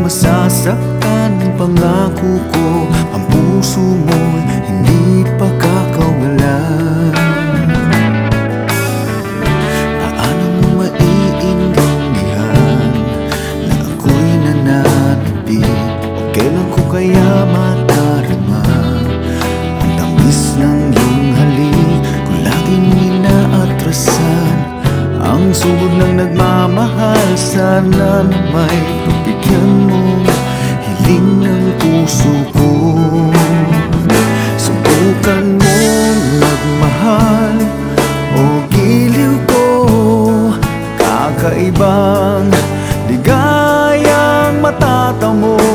masasaktan Pangako ko. Ang puso mo'y hindi pagkakawalan. Paano mo maiintindihan Na ako'y nananabi O kailan ko kaya madarama Ang tamis ng iyong halik Kung lagi mo inaatrasan Ang sugod ng nagmamahal Sana na may pagbigyan mo Hiling ng puso ko. Subukan mong magmahal O giliw ko Kakaibang ligayang matatamo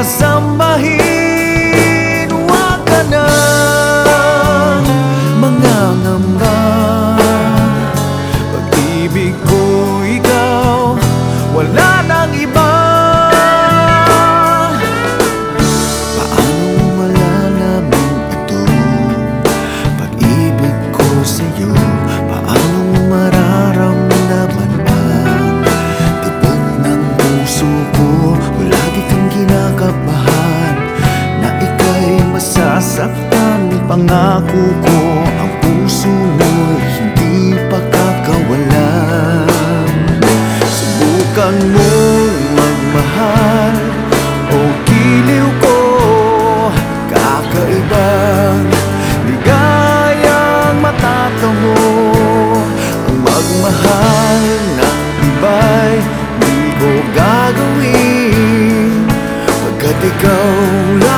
kasambahir pangako ko Ang puso mo'y hindi pakakawalan Subukan mo'y magmahal O giliw ko kakaibang Ligayang matatamo Ang magmahal na iba'y Di ko gagawin. Pagkat ikaw lang